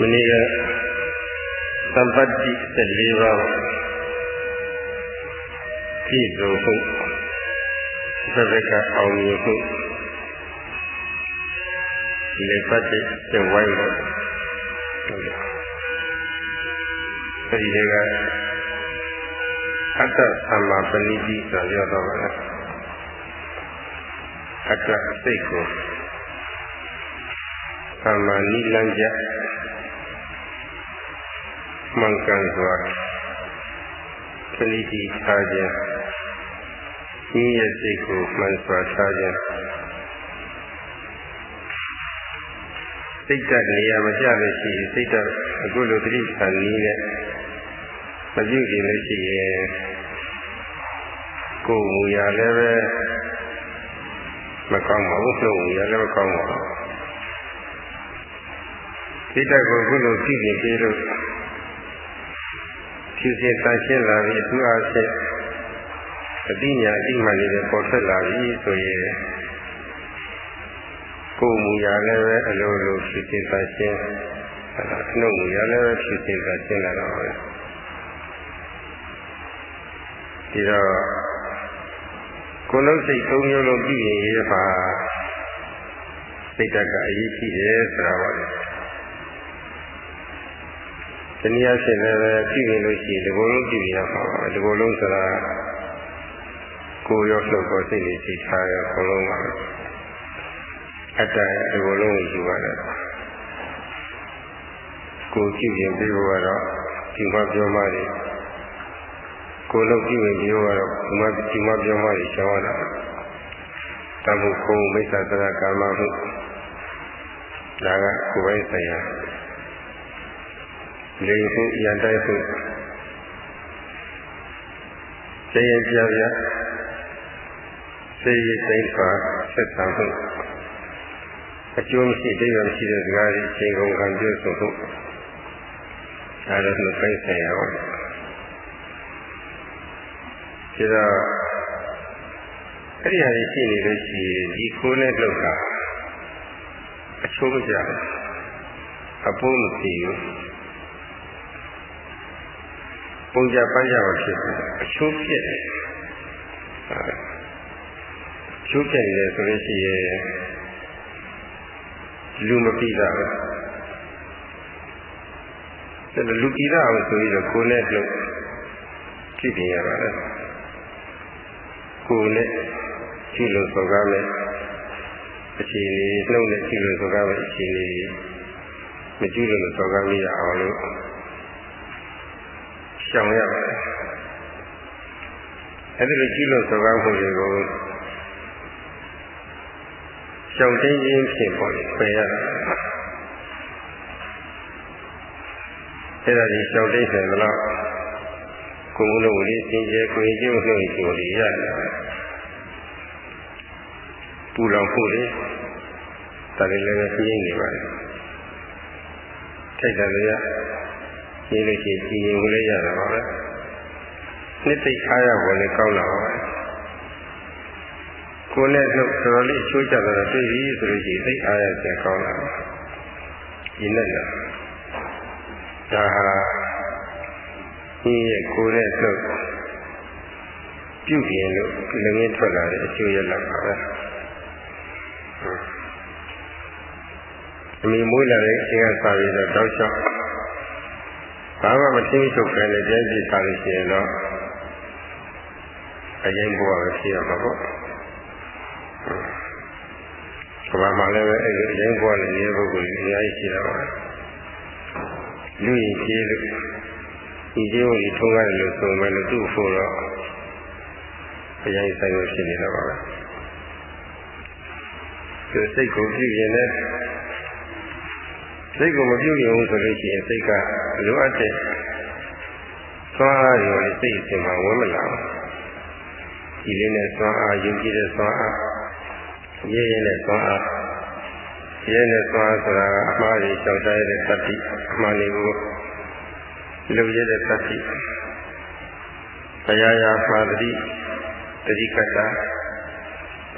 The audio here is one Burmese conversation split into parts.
မနေ့ကသံပတ္တိ14ပါးပြည့်စုံမှုသဗ္ဗကအောင်မြင်မှုလေပတ်တဲ့သင်ဝိုင်းလို့အဲဒီကအတ္တသမ္မာပဏိတိဆိုပြောတော့ပါလားအတ္တစိတ်ကိုသမ္မာနိလန်းကြ မှန်ကန်စွာပဏိတိထားခြင်းဤရဲ့စိတ်ကိုမှန်စွာထားခြင်းစိတ်ဓာတ်နေရာမကျလို့ရှိရင်စိတ်ဓာတ်အခုလိုတိဋ္ဌာန်နည်းနဲ့မပြုကြည့်လို့ရှိရင်ကိုယ်မူရလည်းပဲမကောင်းပါဘူးနှုတ်မူရလည်းမကောင်းပါဘူးစိတ်ဓာတ်ကိုအခုလိုကြည့်ကြည့်ပြီးလို့ ဖြူစင်တန်ရှင်းလာပြီးသူအားဖြင့်အတိညာအတိမှန်နေတဲ့ပေါ်ထွက်လာပြီဆိုရင်ကိုယ်မူရလည်းပဲအလိုလိုဖြူစင်တန်ရှင်းနှုတ်မူရလည်းပဲဖြူစင်တန်ရှင်းလာတော့ပဲဒီတော့ကိုယ်လုံးစိတ်သုံးမျိုးလုံးပြည့်ရင်ရပါစိတ်ဓာတ်ကအရေးကြီးတယ်ဆိုတာပါလေ ဒီနည်းအားဖြင့်လည်းပြည့်ရင်လို့ရှိရင်ဒီကိုယ်လုံးပြည့်ရမှာပါဒီကိုယ်လုံးဆိုတာကိုယ်ရောလှုပ်ပေါ်စိတ်လေးစိတ်ထားရအကုန်လုံးပါအတ္တဒီကိုယ်လုံးကိုယူရတယ်ကိုယ်ကြည့်ရင်ပြီးတော့ဒီမှာပြောမှတယ်ကိုယ်လုံးကြည့်ရင်ပြောတော့ဒီမှာဒီမှာပြောမှရှောင်းရတာတမှုခုံမိစ္ဆာသရကာမမှုဒါကကိုယ်ပိုင်ဆိုင်ရာ လိမ်မှုရန်တိုက်မှုစေရပြပြစေရစိတ်ပါဆက်ဆံမှုအကျိုးမရှိတိတ်ရမရှိတဲ့စကားတွေအချိန်ကုန်ခံပြုစုမှုအဲဒါကိုပိုင်ဆိုင်ရာပါဒါတော့အဲ့ဒီဟာရှိနေလို့ရှိရင်ဒီကိုယ်နဲ့လှုပ်တာအချိုးမကြဘူးအပိုးမစီဘူး ပုံကြပန်းကြမဖြစ်ဘူးအချိုးပြက်တယ်ချိုးပြက်နေတယ်ဆိုလို့ရှိရင်လူမပြီးတာပဲလူပြီးတာအောင်ဆိုပြီးတော့ကိုယ်နဲ့လှုပ်ကြည့်ပြင်ရပါတယ်ကိုယ်နဲ့ကြည့်လို့ဆိုကားမယ်အခြေအနေနှုတ်နဲ့ကြည့်လို့ဆိုကားမယ်အခြေအနေမကြည့်လို့ဆိုကားမရအောင်လို့ ရှောင်ရပါတယ်အဲ့ဒီလိုကြည့်လို့ဆိုကားမှုတွေကိုရှောင်တင်းခြင်းဖြင့်ပေါ့လေပယ်ရတာအဲ့ဒါဒီရှောင်တင်းတယ်လို့ကိုယ်မလို့လေးသင်ကျဲကိုယ်ကျိုးနှုတ်ကျိုးလေးရတယ်ပူလောင်ဖို့လေဒါလည်းလည်းပြင်းနေပါလေထိုက်တယ်လေ ရနေလို့ရှိရင်ကြည်ရင်ကိုလည်းရတာပါပဲနှစ်သိအားရပေါ်လည်းကောင်းလာပါပဲကိုယ်နဲ့နှုတ်တော်တော်လေးချိုးကြတော့တွေ့ပြီဆိုလို့ရှိရင်သိအားရကျကောင်းလာဒီနဲ့လားဒါဟာဒီရဲ့ကိုယ်နဲ့နှုတ်ပြုပြင်လို့လည်းငင်းထွက်လာတဲ့အကျိုးရလဒ်ပါပဲအမိမွေးလာတဲ့အချိန်ကစပြီးတော့တောက်လျှောက် ဘာမှမသိချုပ်ခဲနဲ့ပြန်ကြည့်ထားလို့ရှိရင်တော့အရင်ဘဝပဲဖြစ်ရမှာပေါ့ကဘာမှလည်းပဲအဲ့ဒီအရင်ဘဝနဲ့နေပုဂ္ဂိုလ်ကြီးအများကြီးရှိတာပါလူရင်ပြေးလို့ဒီကျိုးကြီးထုံးရတယ်လို့ဆိုမယ်လို့သူ့ဖို့တော့အရင်ဆိုင်လို့ဖြစ်နေတာပါပဲဒီစိတ်ကိုကြည့်ရင်လည်း စိတ်ကိုမပြုတ်ရင်ဘူးဆိုလို့ရှိရင်စိတ်ကလိုအပ်တဲ့သွားအားရောစိတ်အစဉ်မှာဝင်မလာဘူးဒီလေးနဲ့သွားအားယုံကြည်တဲ့သွားအားရဲရဲနဲ့သွားအားရဲနဲ့သွားဆိုတာကအမှားကြီးရှောင်တဲ့သတ္တိအမှန်လေးကိုလုံရတဲ့သတ္တိတရားရာပါတိတတိကတ္တ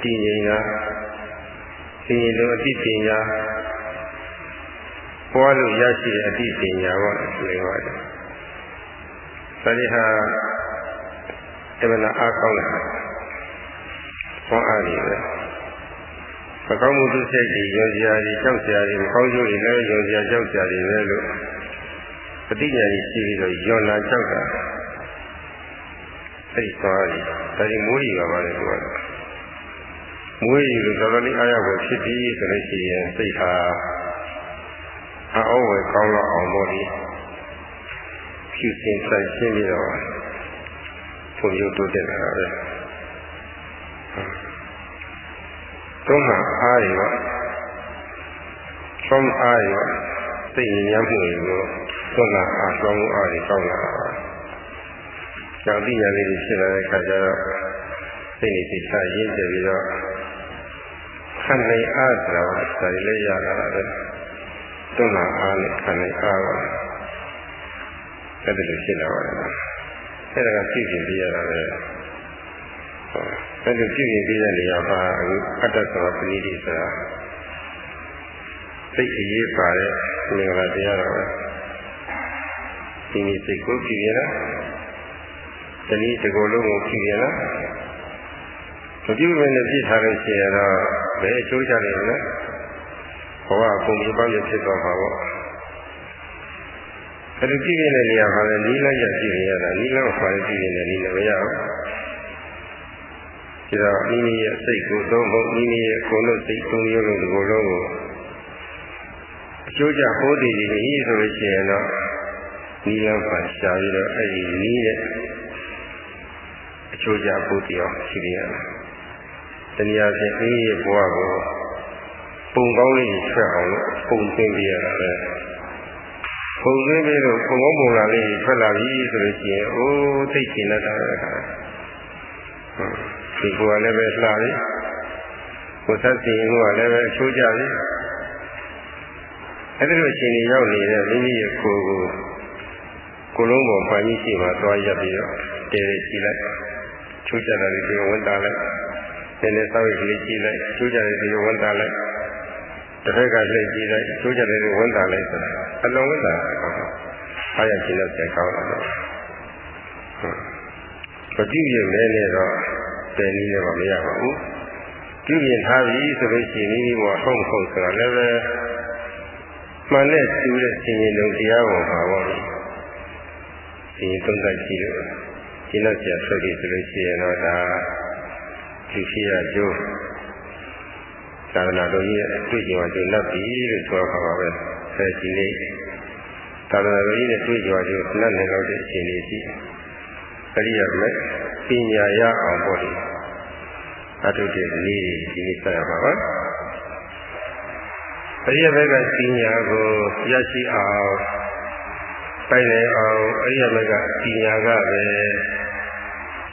တည်ငြိမ်တာတည်ငြိမ်လို့အတိပညာ ပွားလို့ရရှိတဲ့အတိပညာပေါ့လိမ့်ပါတယ်ဒါဒီဟာအမှန်အားကောင်းတာဘွန်အားနေပဲမကောင်းမှုသူစိတ်ကြီးယုံကြည်ရာကြီးကြောက်ကြရာကြီးမကောင်းကျိုးတွေလည်းယုံကြည်ရာကြောက်ကြရာတွေပဲလို့ပฏิညာကြီးရှိပြီးတော့ယွန်လာကြောက်တာအဲ့ဒီသွားရီဒါကြီးမိုးရီပါပါလေသူကမွေးရီလို့တော်တော်လေးအားရဖို့ဖြစ်ပြီးဆိုလို့ရှိရင်စိတ်ဟာ အောဝယ်ကောင်းတော့အောင်ပေါ့လေဖြူစင်ဆန့်ရှင်းပြီးတော့ဖွံ့ဖြိုးတိုးတက်လာတာပဲသုံးမှာအားရပါသုံးအားရစိတ်ဉာဏ်မှုတွေကိုသုံးမှာအားသုံးအားတွေကောင်းလာတာကြောင့်ဒီညာလေးတွေဖြစ်လာတဲ့အခါကျတော့စိတ်နေစိတ်ချရင်းကျပြီးတော့ခံနိုင်အားဆိုတာဒါတွေလည်းရလာတာပဲ သုံးမှာအားနဲ့ခံနိုင်အားပါအဲ့ဒါလိုဖြစ်လာပါတယ်အဲ့ဒါကသိကျင်ပြရတာပဲအဲ့လိုပြုရင်ပြီးတဲ့နေရာမှာအခုအတ္တသောပဏိတိဆိုတာစိတ်အရေးပါတဲ့မင်္ဂလာတရားတော်ပဲဒီနေ့စိတ်ကိုကြည့်ရလားတနည်းဒီကိုယ်လုံးကိုကြည့်ရလားမပြုမနဲ့ပြစ်ထားလို့ရှိရင်တော့ဘယ်အကျိုးကြလိမ့်မလဲ ဘဝအကုန်ပြပောက်ရဖြစ်သွားမှာပေါ့အဲ့ဒီကြည့်ရတဲ့နေရာမှာလည်းနီးလိုက်ရကြည့်ရတာနီးလောက်ပါကြည့်နေတဲ့နီးလည်းမရဘူးဒါတော့မိမိရဲ့စိတ်ကိုသုံးဖို့မိမိရဲ့ကိုယ်လုံးစိတ်သုံးမျိုးလုံးဒီကိုယ်လုံးကိုအကျိုးကျဟောတည်နေပြီဆိုလို့ရှိရင်တော့နီးလမ်းပါရှာပြီးတော့အဲ့ဒီနီးတဲ့အကျိုးကျဟောတည်အောင်ရှိရတာတနည်းအားဖြင့်မိမိရဲ့ဘဝကို ပုံကောင်းလေးထွက်အောင်လို့ပုံသိပြရတာပဲပုံသွင်းပြီးတော့ပုံကောင်းပုံလာလေးထွက်လာပြီဆိုလို့ရှိရင်အိုးသိချင်တတ်တာပဲခါဒီကိုယ်ကလည်းပဲလှပြီကိုယ်သက်စီရင်ကလည်းပဲအချိုးကြပြီအဲ့ဒီလိုရှင်နေရောက်နေတဲ့မိမိရဲ့ကိုယ်ကိုကိုယ်လုံးပေါ်မှန်ကြီးရှိမှသွားရပ်ပြီးတော့တည်ရကြည့်လိုက်ချိုးကြတာတွေဝန်တာလိုက်နည်းနည်းစောင့်ရည်ကြည့်လိုက်ချိုးကြတယ်ဒီဝန်တာလိုက် တစ်ခါကလှည့်ကြည့်လိုက်ချိုးကြတယ်ဝန်တာလိုက်ဆိုတာအလုံးဝန်တာအားရခြင်းနဲ့ပြန်ကောင်းလာတော့ပฏิရမဲနဲ့တော့ပယ်နည်းနဲ့တော့မရပါဘူးပြုပြင်ထားပြီဆိုလို့ရှိရင်မိမိဘဝဟုတ်ဟုတ်ဆိုတာလည်းပဲမှန်တဲ့တူတဲ့ဆင်ရင်လုံးတရားပေါ်မှာပေါ့လေဆင်ရင်သုံးသပ်ကြည့်လို့ကျင့်တော့ဆရာဆွပြီးဆိုလို့ရှိရင်တော့ဒါလူရှိရကျိုး သာသနာတော်ကြီးရဲ့အတွေ့အကြုံအကျိုးလက်ပြီလို့ဆိုရပါပဲအဲဒီနေ့သာသနာတော်ကြီးရဲ့တွေ့ကြွားကျိုးလက်နေတော့တဲ့အခြေအနေရှိအရိယာမဲ့ပညာရအောင်ပေါ့လေအထုတဲ့နေ့ဒီနေ့ဆက်ရပါပါအရိယာဘက်ကပညာကိုရရှိအောင်ပိုင်နေအောင်အရိယာဘက်ကပညာကပဲ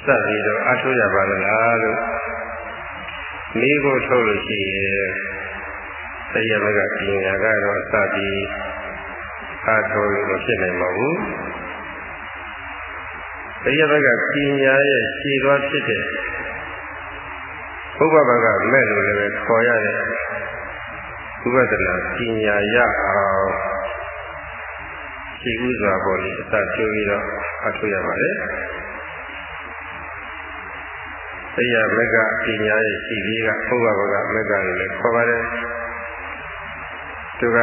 စပြီးတော့အထုရပါလားလို့ မိဖို့ထုတ်လို့ရှိရင်အရိယာဘက်ကပညာကတော့စပြီးအထုလို့မဖြစ်နိုင်ပါဘူးတရားဘက်ကပညာရဲ့ရှည်သွားဖြစ်တဲ့ဘုရားဘကမဲ့လို့လည်းခေါ်ရတဲ့ဥပဒနာပညာရအောင်ရှည်ဥစွာပေါ်လေးအစကျိုးပြီးတော့အထုရပါတယ် တရားဘက်ကပညာရဲ့ရှည်ပြီးကဘုရားဘကမက်ကလည်းခေါ်ပါတယ်သူက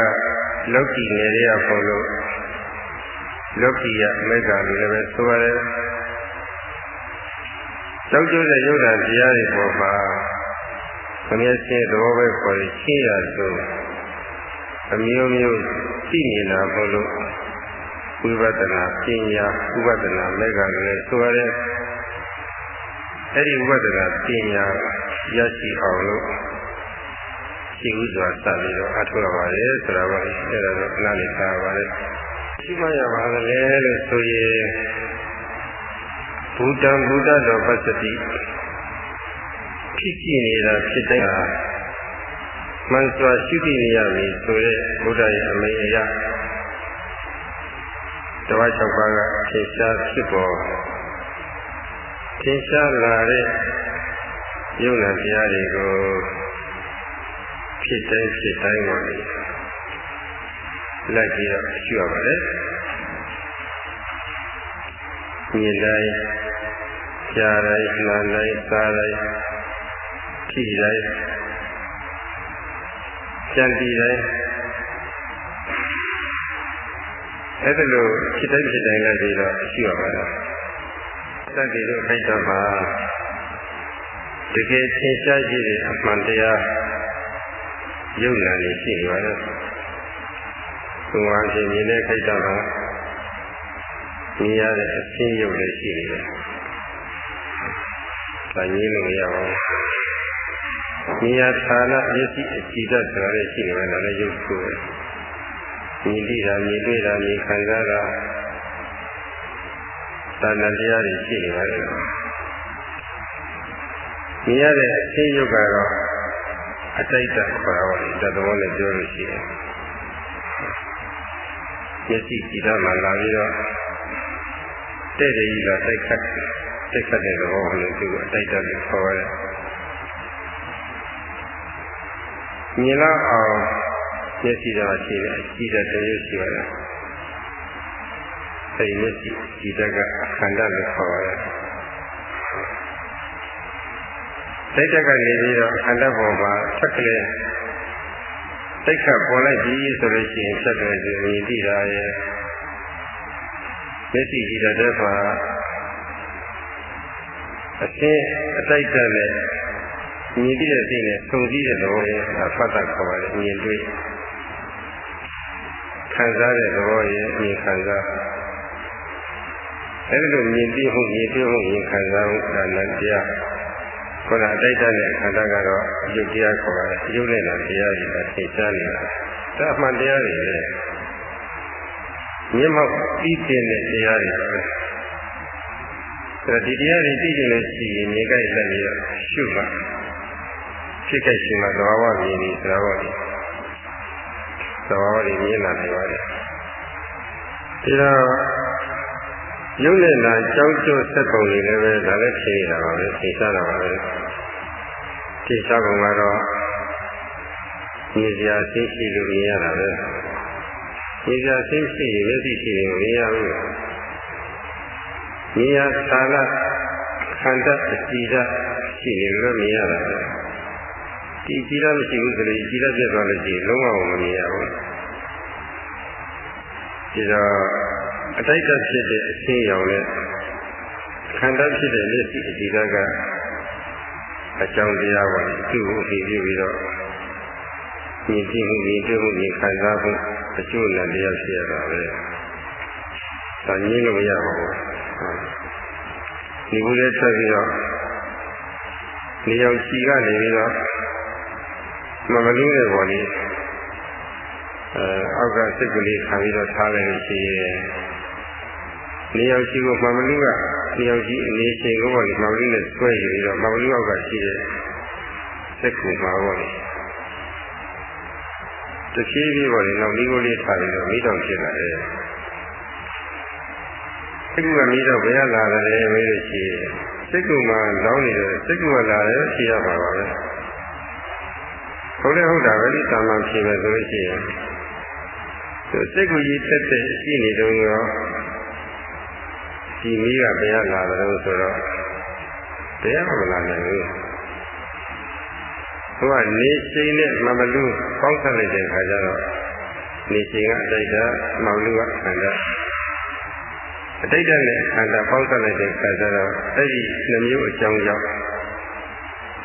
လောကီနယ်ရပေါ်လို့လောကီယမေဃလို့လည်းပဲဆိုရတယ်ကြောက်ကြတဲ့ယုတ်တာတရားတွေပေါ်မှာခမည်းရှင်းသဘောပဲခေါ်ရင်ရှင်းရဆိုအမျိုးမျိုးသိနေတာမို့လို့ဝိပဿနာပညာဥပဒနာမေဃလည်းဆိုရဲ အဲ့ဒီဥပဒနာပညာရရှိအောင်လို့ရှိဥစွာစပြီးတော့အထောက်ရပါတယ်ဆိုတာပါအဲ့ဒါတော့ခဏလေးသာပါတယ်ရှိမှရပါလေလို့ဆိုရင်ဘုဒ္ဓံဘုဒ္ဓတော်ပစ္စတိဖြစ်ကြည့်နေတာဖြစ်တဲ့ဟာမှန်စွာရှိသိနေရပြီဆိုတဲ့ဘုရားရဲ့အမိန့်အရတဝါ၆ပါးကထင်ရှားဖြစ်ပေါ် ထင်ရှားလာတဲ့ယုံနာတရားတွေကိုဖြစ်တိုင်းဖြစ်တိုင်းပါလေလိုက်ပြီးတော့ရှုရပါလေမြင်တိုင်းကြားတိုင်းနားတိုင်းစားတိုင်းထိတိုင်းကြံတည်တိုင်းအဲ့ဒါလိုဖြစ်တိုင်းဖြစ်တိုင်းလိုက်ပြီးတော့ရှုရပါလား သတ္တိတို့ခိုက်တော့မှာတကယ်သင်ရှားရှိတဲ့အမှန်တရားယုံနာနေရှိနေပါလားဘုရားရှင်မြင်တဲ့ခိုက်တော့မှာမြင်ရတဲ့အရှင်းယုံလည်းရှိနေတယ်။ဒါငြင်းလို့မရပါဘူး။မြင်ရဌာနမျက်စိအကြည့်တတ်ဆိုတာလည်းရှိနေတယ်ဒါလည်းယုံကိုယ်မြင်သိတာမြင်တွေ့တာမြင်ခံစားတာ သာဏတရားတွေရှိနေပါလေမြင်ရတဲ့အသိယုတ်ကတော့အတိတ်တခေါ်တာပါလေတသဘောနဲ့ပြောလို့ရှိတယ်မျက်စိကြည့်တာမှလာပြီးတော့တဲ့တဲ့ကြီးကတိုက်ခတ်တိုက်ခတ်တဲ့သဘောကိုလည်းသူအတိတ်တလို့ခေါ်ရတယ်မြင်တော့အောင်မျက်စိတော့ရှိတယ်အကြည့်တဲ့တည်းရှိပါလားအဲ ဒီမျက်စိကြည့်တဲ့ကခန္ဓာလို့ခေါ်ရတယ်စိတ်တက်ကနေပြီးတော့ခန္ဓာပေါ်မှာဆက်ကလေးစိတ်ခတ်ပေါ်လိုက်ပြီဆိုလို့ရှိရင်ဆက်တယ်ဆိုမြင်သိတာရဲ့မျက်စိကြည့်တဲ့အခါအရှင်းအတိုက်တက်နဲ့မြင်သိတဲ့စိတ်နဲ့ဆုံစည်းတဲ့သဘောရဲ့ဖတ်တာခေါ်ပါတယ်မြင်တွေ့ခံစားတဲ့သဘောရဲ့မြင်ခံစား အဲဒီလိုမြင်သိမှုမြင်တွေ့မှုမြင်ခံစားမှုဒါနဲ့တရားခုနအတိုက်တတဲ့ခန္ဓာကတော့ယုတ်တရားခေါ်ပါတယ်ယုတ်နဲ့တရားကြီးကသိချနေတာဒါအမှန်တရားတွေလေမြင်မောက်ပြီးတင်တဲ့တရားတွေပဲအဲဒီတရားတွေသိကျင်လို့ရှိရင်မြင်ကြိုက်လက်ပြီးတော့ရှုမှဖြစ်ခဲ့ရှင်မှာသဘာဝမြင်ပြီးသဘာဝတွေသဘာဝတွေမြင်လာနိုင်ပါတယ်ဒီတော့ ရုပ်နဲ့နာကြောင်းကျိုးဆက်ပုံတွေလည်းပဲဒါလည်းဖြစ်နေတာပါပဲသိစားတာပါပဲသိစားပုံကတော့မြင်စရာသိရှိလို့မြင်ရတာပဲမြင်စရာသိရှိရင်မျက်စိရှိရင်မမြင်ရဘူးမြင်ရသာလခန္ဓာအကြည့်ဓာရှိနေလို့မြင်ရတာပဲဒီကြည့်ဓာမရှိဘူးဆိုရင်ကြည့်ဓာပြတ်သွားလို့ရှိရင်လုံးဝမမြင်ရဘူးဒီတော့ အတိုက်တဖြစ်တဲ့အရှင်းရောင်နဲ့ခန္ဓာဖြစ်တဲ့လက်ရှိအကြည့်ဓာကအကြောင်းတရားပါသူ့ကိုအပြီးပြီးတော့မြင်ကြည့်မှုမြင်တွေ့မှုမြင်ခံစားမှုအကျိုးနဲ့တရားဖြစ်ရတာပဲ။ဒါငြင်းလို့မရပါဘူး။ဒီဘူးလေးထွက်ပြီးတော့နေအောင်ချီကနေပြီးတော့မမလူးတဲ့ပေါ်လေးအဲအောက်ကစိတ်ကလေးခံပြီးတော့ထားလိုက်လို့ရှိရင် နေအောင်ချီကိုမမလူးကနေအောင်ချီအနေချိန်ကိုပေါ်လေးမမလူးနဲ့ဆွဲယူပြီးတော့မမလူးအောက်ကရှိတဲ့စိတ်ကူမှာပေါ်လေးတဖြည်းဖြည်းပေါ်လေနောက်မိကိုလေးထားပြီးတော့မိတော်ဖြစ်လာတယ်။စိတ်ကူကမိတော့ဘယ်ရလာတယ်မေးလို့ရှိရင်စိတ်ကူမှာလောင်းနေတယ်စိတ်ကူကလာတယ်ဖြေရပါပါပဲ။ဟုတ်လေဟုတ်တာပဲဒီတာမန်ဖြေမယ်ဆိုလို့ရှိရင်စိတ်ကူကြီးတက်တက်ရှိနေတော့ရော ဒီမိကဘယ်ရလာတယ်ဆိုတော့ဘယ်ရမလာနိုင်ဘူး။သူကနေချိန်နဲ့မမလူပေါင်းဆက်လိုက်တဲ့ခါကျတော့နေချိန်ကအတိတ်ကမောင်လူကခန္ဓာအတိတ်နဲ့ခန္ဓာပေါင်းဆက်လိုက်တဲ့ခါကျတော့အဲ့ဒီနှမျိုးအကြောင်းကြောင့်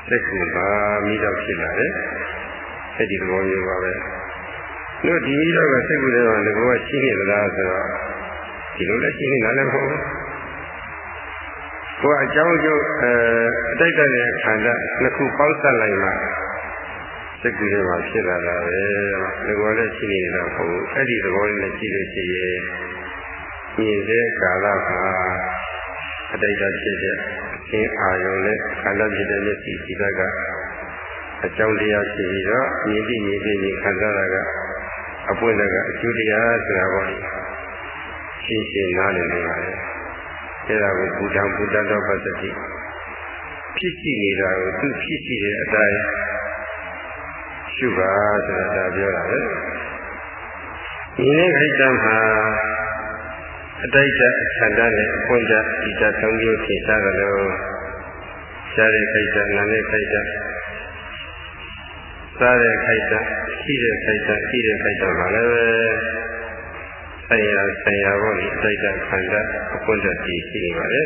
စိတ်ကူပါမိတော့ဖြစ်လာတယ်အဲ့ဒီသဘောမျိုးပါပဲတို့ဒီမိတော့ကစိတ်ကူတွေကလည်းကောရှိနေသလားဆိုတော့ဒီလိုလည်းရှိနေတာလည်းမဟုတ်ဘူး ကိုယ်အကြောင်းကျိုးအဲအတိတ်နဲ့ခန္ဓာနှစ်ခုပေါင်းစပ်လိုက်မှစိတ်ကူးတွေမှာဖြစ်လာတာပဲဒီကောလည်းရှိနေတာမဟုတ်ဘူးအဲ့ဒီသဘောလေးနဲ့ရှိလို့ရှိရင်မြင်တဲ့ကာလမှာအတိတ်ဖြစ်တဲ့အင်းအာယုံနဲ့ခန္ဓာဖြစ်တဲ့မျက်စိဒီဘက်ကအကြောင်းတရားရှိပြီးတော့မြင်ပြီးမြင်ပြီးခံစားတာကအပွင့်ကအကျိုးတရားဆိုတာပေါ့ရှင်းရှင်းနားလည်နေပါလေ အဲ့ဒါကိုဘုဒ္ဓံဘုဒ္ဓတော်ပစ္စတိဖြစ်ရှိနေတာကိုသူဖြစ်ရှိတဲ့အတိုင်းရှုပါဆိုတာဒါပြောတာပဲဒီနေ့ခိုက်တံမှာအတိုက်တဆန္ဒနဲ့အပွင့်တဒီတသုံးမျိုးဖြေစားကြလို့ရှားတဲ့ခိုက်တံနာနဲ့ခိုက်တံစားတဲ့ခိုက်တံရှိတဲ့ခိုက်တံရှိတဲ့ခိုက်တံမှာလည်း ဆရာဆရာဘောဒီအတိုက်တခန္ဓာအပွင့်တဒီရှိနေပါလေ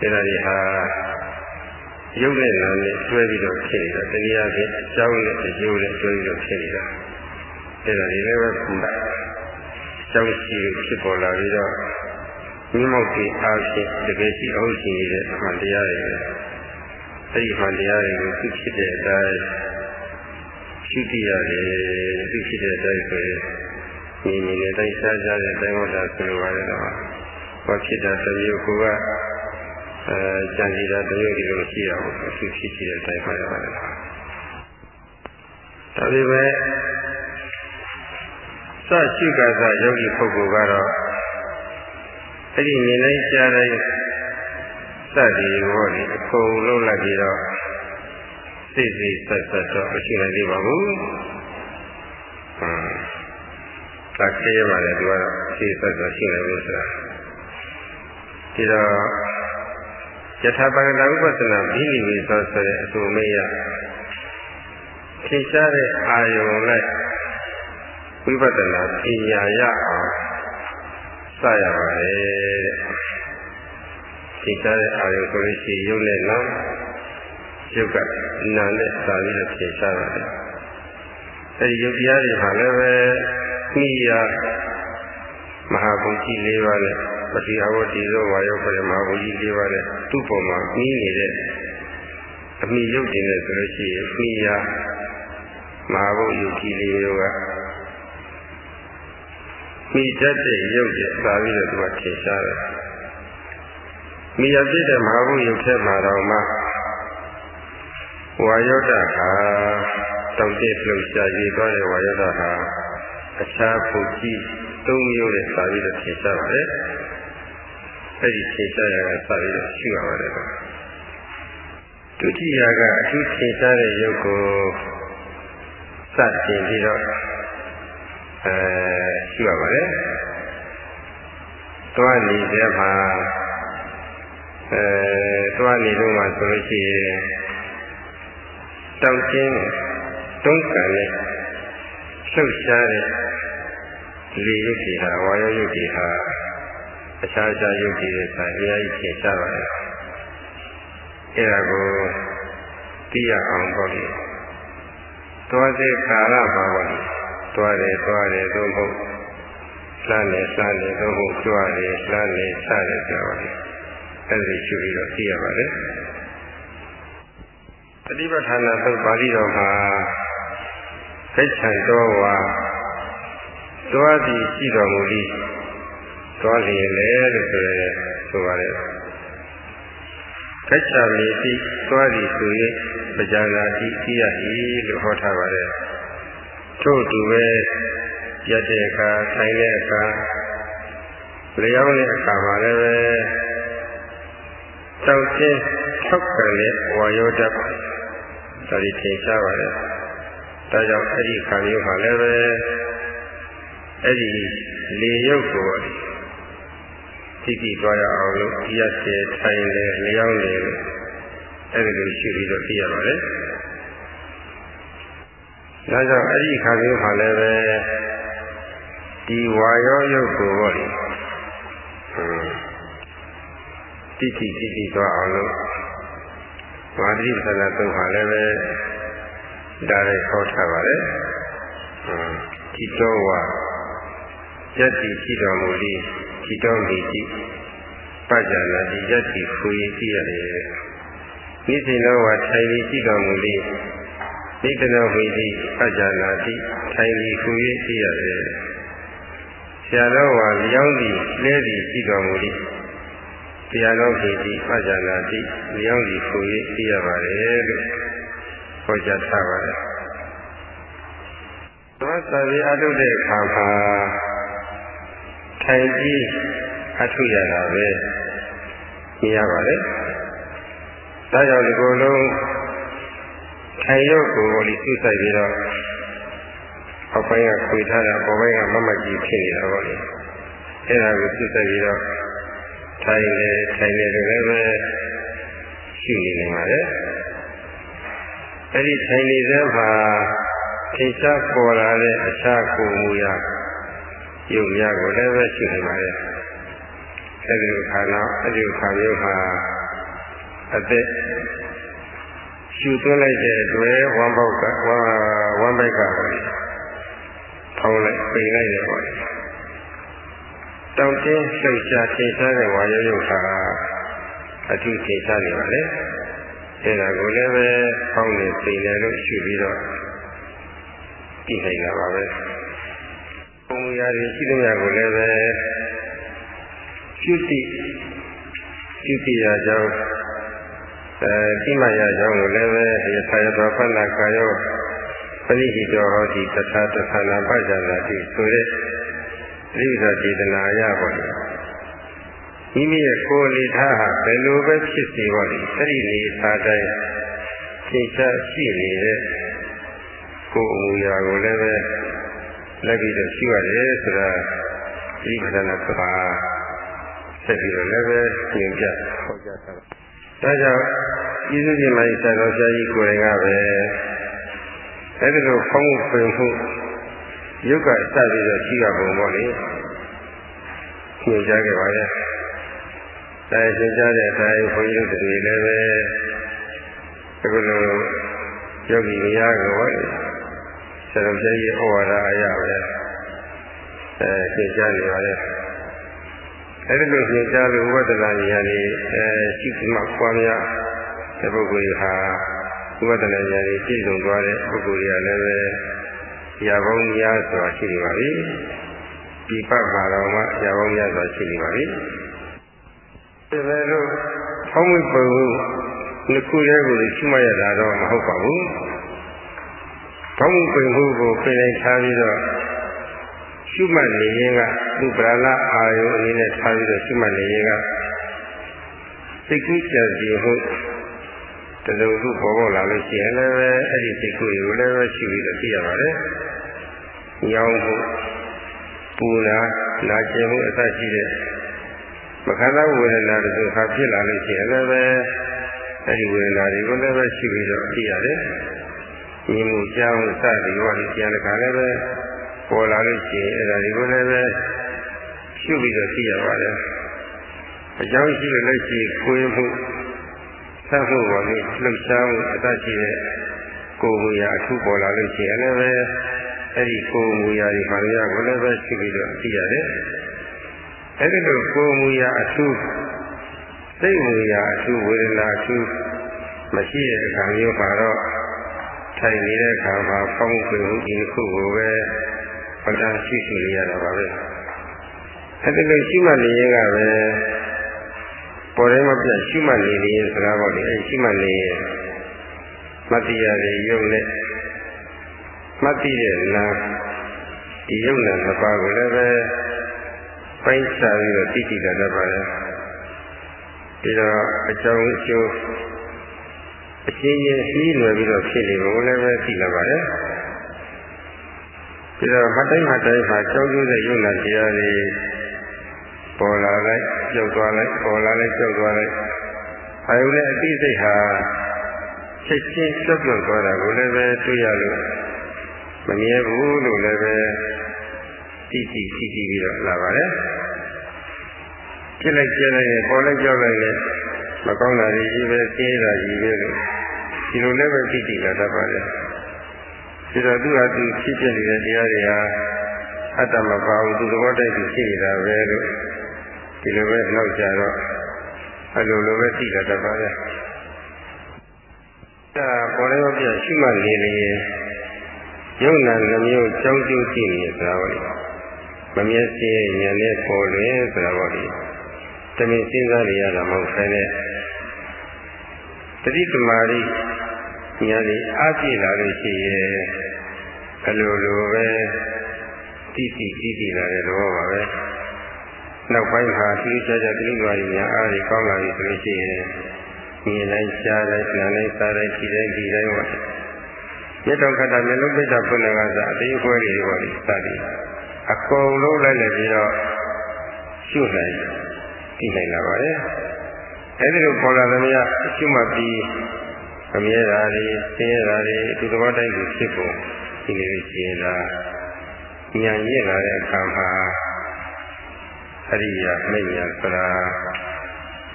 အဲဒါတွေဟာရုပ်နဲ့နာနဲ့တွဲပြီးတော့ဖြစ်နေတာတနည်းအားဖြင့်အကြောင်းနဲ့အကျိုးနဲ့တွဲပြီးတော့ဖြစ်နေတာအဲဒါတွေလည်းပဲခုနကြောင့်ရှိဖြစ်ပေါ်လာပြီးတော့မြင့်မောက်ပြီးအားဖြင့်တကယ်ရှိအောင်ရှိနေတဲ့အမှန်တရားတွေအဲဒီမှန်တရားတွေကိုသူဖြစ်တဲ့အတိုင်းရှိတည်ရတယ်သူဖြစ်တဲ့အတိုင်းဆိုရင် ညီညီနဲ့တိုင်းရှားရှားတဲ့တိုင်းဝတ်တာဆိုလိုပါတယ်တော့ဘာဖြစ်တာတမျိုးကိုကအဲကြံစီတာတမျိုးဒီလိုရှိရအောင်သူဖြစ်ရှိတဲ့အတိုင်းပါရပါတယ်ဒါပေမဲ့စရှိကသယောဂီပုဂ္ဂိုလ်ကတော့အဲ့ဒီမြင်လိုက်ကြားလိုက်စသည်ဟောဒီအကုန်လုံးလိုက်ပြီးတော့စိတ်စိတ်ဆက်ဆက်တော့မရှိနိုင်သေးပါဘူး။ ဟမ်။ဒါခေးပါလေသူကတော့စိတ်ဆက်ဆက်ရှိနေလို့ဆိုတာ။ဒီတော့ယထာပကတဥပဒနာဘိနိဝေသောဆိုတဲ့အဆိုမေးရထင်ရှားတဲ့အာယုံလိုက်ဝိပဿနာပညာရအောင်စရပါတယ်တဲ့သိကြတဲ့အာယုဆိုလို့ရှိရင်ယုတ်နဲ့နာယုတ်ကနာနဲ့စာပြီးတော့ဖြေရှားပါတယ်အဲဒီယုတ်တရားတွေဟာလည်းပဲ မိယာမဟာဘုကြီး၄ပါးနဲ့ပတိအဝတ္တိသောဝါယောပရမဟာဘုကြီး၄ပါးနဲ့သူ့ပုံမှာပြီးနေတဲ့အမိယုတ်တင်နေဆိုလို့ရှိရင်မိယာမဟာဘုယုတ်ကြီးလေးတို့ကမိတတ်တဲ့ရုပ်ရဲ့သာပြီးတော့သူကထင်ရှားတယ်မိရဖြစ်တဲ့မဟာဘုရုပ်ထဲမှာတော့မှဝါယောဒဟာတောင့်တလှုပ်ရှားရေးသွားတဲ့ဝါယောဒဟာ အခြားပုကြီးသုံးမျိုးနဲ့သာပြီးတော့ထင်ရှားပါတယ်အဲ့ဒီထင်ရှားရတာသာပြီးတော့ရှိရပါတယ်ဒုတိယကအထူးထင်ရှားတဲ့ရုပ်ကိုစတင်ပြီးတော့အဲရှိပါပါတယ်။သွားနေတဲ့မှာအဲသွားနေတော့မှဆိုလို့ရှိရင်တောက်ချင်းတုံးကန်နဲ့ လှုပ်ရှားတဲ့လေရုပ်တွေဟာဝါယောရုပ်တွေဟာအခြားခြားရုပ်တွေနဲ့ဆိုင်အများကြီးဖြစ်ရှားပါတယ်။အဲဒါကိုသိရအောင်ပေါ့လေ။သွားတဲ့ကာလမှာပေါ့လေ။သွားတယ်သွားတယ်သို့မဟုတ်လှမ်းတယ်လှမ်းတယ်သို့မဟုတ်ကြွားတယ်လှမ်းတယ်စတယ်ဆိုတော့အဲ့ဒီရှိပြီးတော့သိရပါတယ်ပฏิပဋ္ဌာနာသုတ်ပါဠိတော်မှာ ခိတ်ဆံတော်ဝါသွားသည်ရှိတော်မူသည်သွားလျင်လေလို့ဆိုရဲဆိုပါတယ်ခိတ်ဆံမီတိသွားသည်ဆိုရင်ပဇာနာတိသိရ၏လို့ဟောထားပါတယ်ထို့တူပဲရက်တဲ့အခါဆိုင်တဲ့အခါလျောင်းတဲ့အခါမှာလည်းပဲတောက်ချင်းထောက်ခံတဲ့ဝါယောဓာတ်ဒါဒီသင်ရှားပါတယ် ဒါကြောင့်အဲ့ဒီခါမျိုးမှာလည်းပဲအဲ့ဒီလေရုပ်ကိုသိသိသွားရအောင်လို့ရက်တဲ့ထိုင်တယ်လျောင်းတယ်လို့အဲ့ဒီလိုရှိပြီးတော့သိရပါတယ်ဒါကြောင့်အဲ့ဒီခါမျိုးမှာလည်းပဲဒီဝါရောယုတ်ကိုပေါ့လေတိတိတိတိသွားအောင်လို့ဝါတိပဒနာသုံးပါလည်းပဲ ဒါလည်းခေါ်ထားပါတယ်ဒီတော့ဝါယက်တိရှိတော်မူလိဒီတော့မိတိပัจจာနာဒီယက်တိခူရင်ကြည့်ရတယ်ဤစဉ်တော်ဝါထိုင်ပြီးရှိတော်မူလိနိတနောဝိတိအကြနာတိထိုင်ပြီးခု၍သိရတယ်ဆရာတော်ဟာလျောင်းသည်လဲသည်ရှိတော်မူသည်ဆရာတော်ဝိတိအကြနာတိလျောင်းသည်ခု၍သိရပါတယ်လို့ ဟောကြားထားပါတယ်သောသာဝေအထုတ်တဲ့အခါမှာထိုင်ပြီးအထုရတာပဲမြင်ရပါတယ်ဒါကြောင့်ဒီလိုလုံးထိုင်ရုပ်ကိုဒီစုဆိုင်ပြီးတော့အအောက်ပိုင်းကခွေထားတာပေါ်ပိုင်းကမမကြီးဖြစ်နေတာပေါ့လေအဲ့ဒါကိုသိသက်ပြီးတော့ထိုင်နေထိုင်နေတယ်လည်းပဲရှိနေနေပါလေ အဲ့ဒီထိုင်နေတဲ့မှာထင်ရှားပေါ်လာတဲ့အခြားကိုယ်မူရာရုပ်များကိုလည်းပဲရှိနေပါလေအဲ့ဒီခါတော့အဲ့ဒီခါမျိုးမှာအသက်ရှူသွင်းလိုက်တဲ့အတွက်ဝမ်းပေါက်ကဝမ်းဝမ်းပိုက်ကပါလေထောင်းလိုက်ပိန်လိုက်တယ်ပေါ့လေတောင်တင်းလှုပ်ရှားထင်ရှားတဲ့ဝါရုပ်ရုပ်ဟာအထူးထင်ရှားနေပါလေ အဲဒါကိုလည်းပဲဖောင်းနေပိန်တယ်လို့ရှုပြီးတော့ကြည့်နိုင်တာပါပဲပုံရာတွေရှိသမျှကိုလည်းပဲရှုတိရှုတိရာကြောင့်အဲဒီမရာကြောင့်ကိုလည်းပဲဒီဆာယတော်ဖဏကာယောပရိဟိတောဟောတိတထာတသနာပဇာနာတိဆိုတဲ့ဒီဥစ္စာစေတနာအရပါလေ မိမိရဲ့ကိုယ်လေထားဟာဘယ်လိုပဲဖြစ်စီပါလိအဲ့ဒီလေထားတိုင်းသင်္ချာရှိနေတဲ့ကိုယ်အမူအရာကိုလည်းပဲလက်ပြီးတော့ရှိရတယ်ဆိုတာဒီခန္ဓာဆိုတာဆက်ပြီးတော့လည်းပဲသင်ပြဟောကြားတာဒါကြောင့်ဤသူရှင်မကြီးဆရာတော်ဆရာကြီးကိုယ်တိုင်ကပဲအဲ့ဒီလိုဖောင်းဖွင့်မှုယုတ်ကစပြီးတော့ရှိရပုံပေါ့လေညွှန်ကြားခဲ့ပါရဲ့ ဒါရှင်းကြတဲ့အတိုင်းဘုန်းကြီးတို့တွေလည်းပဲအခုလိုယောဂီများကဟောတယ်ဆရာတော်ကြီးဩဝါဒအရာပဲအဲရှင်းကြနေပါလေအဲဒီလိုရှင်းကြလို့ဝိပဿနာဉာဏ်ကြီးအဲရှိမှပွားများတဲ့ပုဂ္ဂိုလ်ဟာဝိပဿနာဉာဏ်ကြီးပြည့်စုံသွားတဲ့ပုဂ္ဂိုလ်ကြီးကလည်းပဲရာပေါင်းများစွာရှိနေပါပြီဒီပတ်မှာတော့မှရာပေါင်းများစွာရှိနေပါပြီ ဒီလိုလို့ဖောင်းဝိပုံနှစ်ခုတည်းကိုရှိမှရတာတော့မဟုတ်ပါဘူးဖောင်းဝိပုံကိုပြင်လိုက်ထားပြီးတော့ရှုမှတ်နေရင်ကသူပရလအာယုအနေနဲ့ထားပြီးတော့ရှုမှတ်နေရင်ကစိတ်ကူးကြံစီမှုတစုံခုပေါ်ပေါ်လာလို့ရှိရင်လည်းပဲအဲ့ဒီစိတ်ကူးကိုလည်းပဲရှုပြီးတော့သိရပါတယ်။ညောင်းမှုပူနာနာကျင်မှုအစရှိတဲ့ မခန္ဓာဝေဒနာတို့ခါဖြစ်လာလို့ရှိရင်လည်းပဲအဲ့ဒီဝေဒနာတွေကိုလည်းပဲရှုပြီးတော့သိရတယ်။မြင်မှုကြားမှုစသည်ဟောဒီကျန်တဲ့ခါလည်းပဲပေါ်လာလို့ရှိရင်အဲ့ဒါတွေကိုလည်းပဲရှုပြီးတော့သိရပါတယ်။အကြောင်းရှိလို့လည်းရှိကိုယ်မှုသတ်ဖို့ပေါ်လို့လှုပ်ရှားမှုအတတ်ရှိတဲ့ကိုယ်မူရာအထူးပေါ်လာလို့ရှိရင်လည်းပဲအဲ့ဒီကိုယ်မူရာဒီမှန်ရကိုလည်းပဲရှုပြီးတော့သိရတယ်။ အဲ့ဒီလိုကိုယ်မူရာအထူးစိတ်မူရာအထူးဝေဒနာအထူးမရှိတဲ့အခါမျိုးမှာတော့ထိုင်နေတဲ့အခါမှာပေါင်းပွင့်မှုဒီခုကိုပဲပဒံရှိရှိရတာပါပဲ။အဲ့ဒီလိုရှိမှနေရင်ကပဲပေါ်တိုင်းမပြတ်ရှိမှနေနေစကားပေါ့လေအဲ့ရှိမှနေမတ္တရားတွေယုံနဲ့မတ္တိရဲ့နာဒီယုံနဲ့နှစ်ပါးကိုလည်းပဲ ပိုင်းခြားပြီးတော့သိကြည့်တတ်ပါလေဒီတော့အကြောင်းအကျိုးအရှင်းချင်းပြီးလွယ်ပြီးတော့ဖြစ်နေပုံလည်းပဲသိလာပါတယ်ဒီတော့မတိုင်းမတိုင်းမှာကြောက်ရွံ့တဲ့ယုံနာတရားတွေပေါ်လာလိုက်ကြောက်သွားလိုက်ပေါ်လာလိုက်ကြောက်သွားလိုက်အာယုနဲ့အတိစိတ်ဟာချက်ချင်းကျွတ်ကျွတ်သွားတာကိုလည်းပဲတွေ့ရလို့မမြဲဘူးလို့လည်းပဲ သိသိသိသိပြီးတော့လာပါတယ်ပြစ်လိုက်ကျဲလိုက်ရင်ပေါ်လိုက်ကြောက်လိုက်ရင်မကောင်းတာတွေကြီးပဲကျင်းတာကြီးပဲလို့ဒီလိုလည်းပဲသိသိလာတတ်ပါတယ်ဒီတော့သူ့ဟာသူဖြစ်ဖြစ်နေတဲ့တရားတွေဟာအတ္တမပါဘူးသူသဘောတိုက်သူရှိနေတာပဲလို့ဒီလိုပဲနောက်ကြတော့အလိုလိုပဲသိလာတတ်ပါရဲ့ဒါပေါ်လည်းပြရှိမှနေနေယုံနာနှမျိုးကြောင်းကျိုးကြည့်နေဆိုတာပါလေ မမျက်စိရဲ့ဉာဏ်နဲ့ပေါ်လွင်ဆိုတာပါလေတမင်စဉ်းစားနေရတာမဟုတ်ဘဲနဲ့တတိတမာရီဉာဏ်လေးအားပြည့်လာလို့ရှိရဲ့အလိုလိုပဲတိတိတိတိလာတဲ့သဘောပါပဲနောက်ပိုင်းမှာသူချာချာတိလွာရီများအားကြီးကောင်းလာပြီဆိုလို့ရှိရင်မြင်လိုက်ရှားလိုက်နားလိုက်စားလိုက်ကြည့်လိုက်ဒီတိုင်းပါမြတ်တော်ခတ္တမျက်လုံးပိတ်တာဖွင့်တဲ့ကစားအသေးအဖွဲတွေပေါ့လေစသည် အကုန်လုံးလိုက်လိုက်ပြီးတော့ရှုနိုင်ကြည့်နိုင်လာပါလေအဲဒီလိုပေါ်လာသမျှရှုမှတ်ပြီးအမြဲတာတွေဆင်းရဲတာတွေဒီသဘောတိုက်ကိုဖြစ်ပုံဒီလိုရှင်းတာဉာဏ်ရင့်လာတဲ့အခါမှာအရိယာမိညာဆိုတာ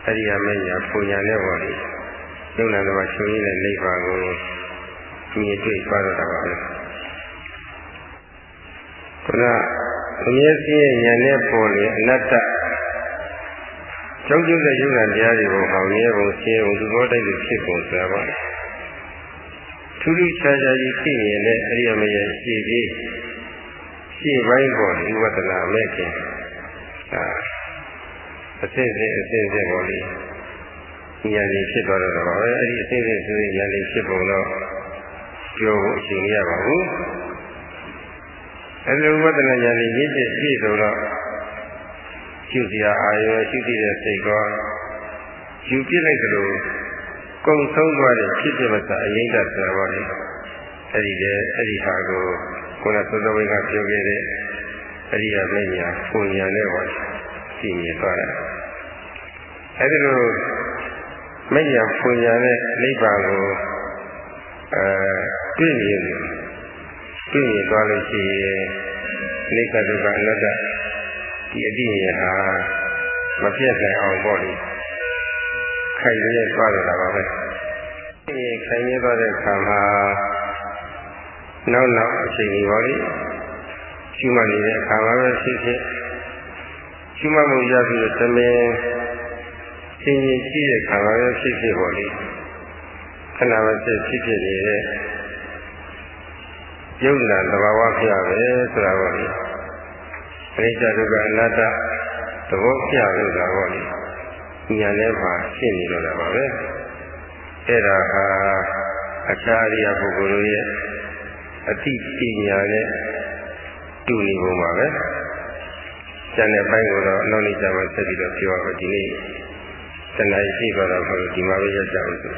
အရိယာမိညာပူညာနဲ့ပေါ့လေယုံနာတော်ရှင်ရင်းတဲ့နိဗ္ဗာန်ကိုမြင်တွေ့သွားတော့တာပါပဲခုန အမြဲစင်းရဲ့ဉာဏ်နဲ့ပေါ်လေအနတ္တကြောင့်ကျုပ်တဲ့ယုံနာတရားတွေကိုဟောင်းရဲပုံရှင်းပုံသူဘောတိုက်လို့ဖြစ်ပုံဆိုတာပါထူးထူးခြားခြားကြီးဖြစ်ရင်လည်းအရိယာမယရှည်ပြီးရှည်ပိုင်းပေါ်လေဝဒနာမဲ့ခင်အာအစစ်စစ်အစစ်စစ်ပေါ်လေဉာဏ်ကြီးဖြစ်သွားတော့တာပါပဲအဲ့ဒီအစစ်စစ်ဆိုရင်ဉာဏ်ကြီးဖြစ်ပုံတော့ပြောဖို့အချိန်ရပါဘူး အဲ့ဒီဝဒနာဉာဏ်ကြီးရင့်ကျက်ပြည့်စုံတော့ရှုစရာအာရုံရှိသည့်တဲ့စိတ်ကယူပြစ်လိုက်သလိုကုံဆုံးသွားတဲ့ဖြစ်ဖြစ်မစအရင်တတ်ဆိုတာပါလေအဲ့ဒီတဲ့အဲ့ဒီဟာကိုကိုယ်ကသောသောဝိကပြောခဲ့တဲ့အရိယာမညာပုံညာနဲ့ပါသိမြင်သွားတယ်အဲ့ဒီလိုမညာပုံညာနဲ့နိဗ္ဗာန်ကိုအဲတွေ့မြင် တွေ့မြင်သွားလို့ရှိရင်နိစ္စဒုက္ခအနတ္တဒီအတိညာဟာမပြတ်နိုင်အောင်ပေါ့လေခိုင်ရဲသွားတယ်လားပါပဲဒီခိုင်ရဲသွားတဲ့ခါမှာနောက်နောက်အချိန်ကြီးပါလေရှိမှနေတဲ့အခါမှာပဲဖြစ်ဖြစ်ရှိမှမှုရပြီးတော့သမင်သင်ရင်ကြည့်တဲ့ခါမှာပဲဖြစ်ဖြစ်ပေါ့လေခဏပဲဖြစ်ဖြစ်ဖြစ်နေတဲ့ ယုံနာသဘာဝဖြစ်ရပဲဆိုတာပေါ့လေအနိစ္စဒုက္ခအနတ္တသဘောပြလို့တာပေါ့လေဉာဏ်ထဲမှာရှင်းနေလို့တာပါပဲအဲ့ဒါဟာအခြားအရိယပုဂ္ဂိုလ်တို့ရဲ့အတိပညာနဲ့တူနေပုံပါပဲကျန်တဲ့ဘိုင်းကိုတော့အနောက်နေ့ကျမှဆက်ပြီးတော့ပြောရမယ်ဒီနေ့တဏှာရှိသွားတော့ဒီမှာပဲရက်ကြအောင်ဆို